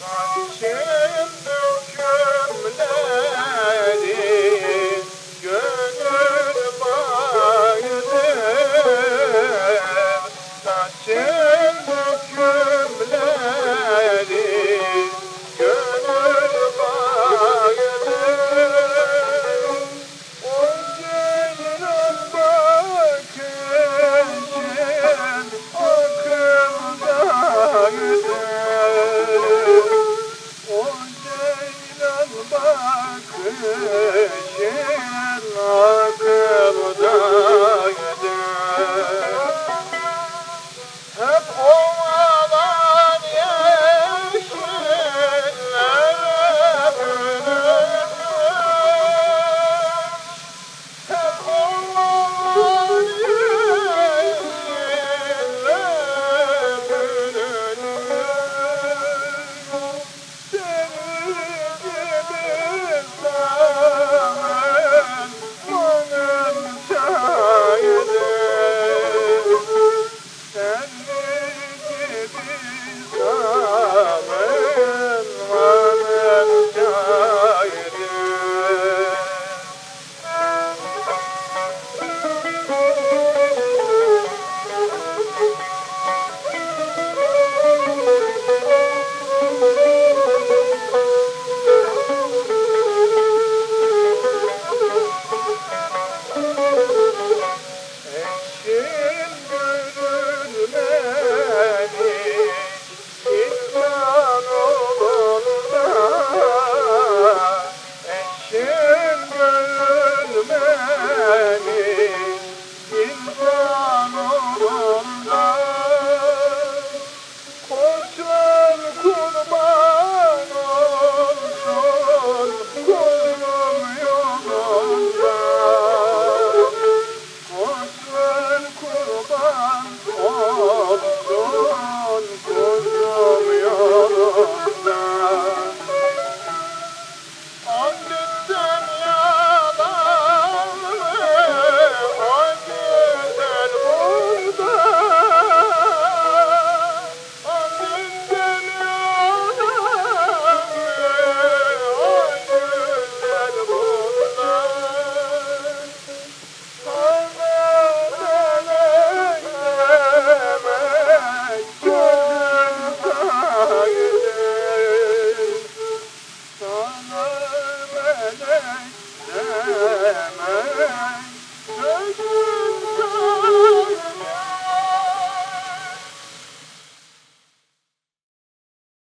sunshine Mm-hmm. Thank you.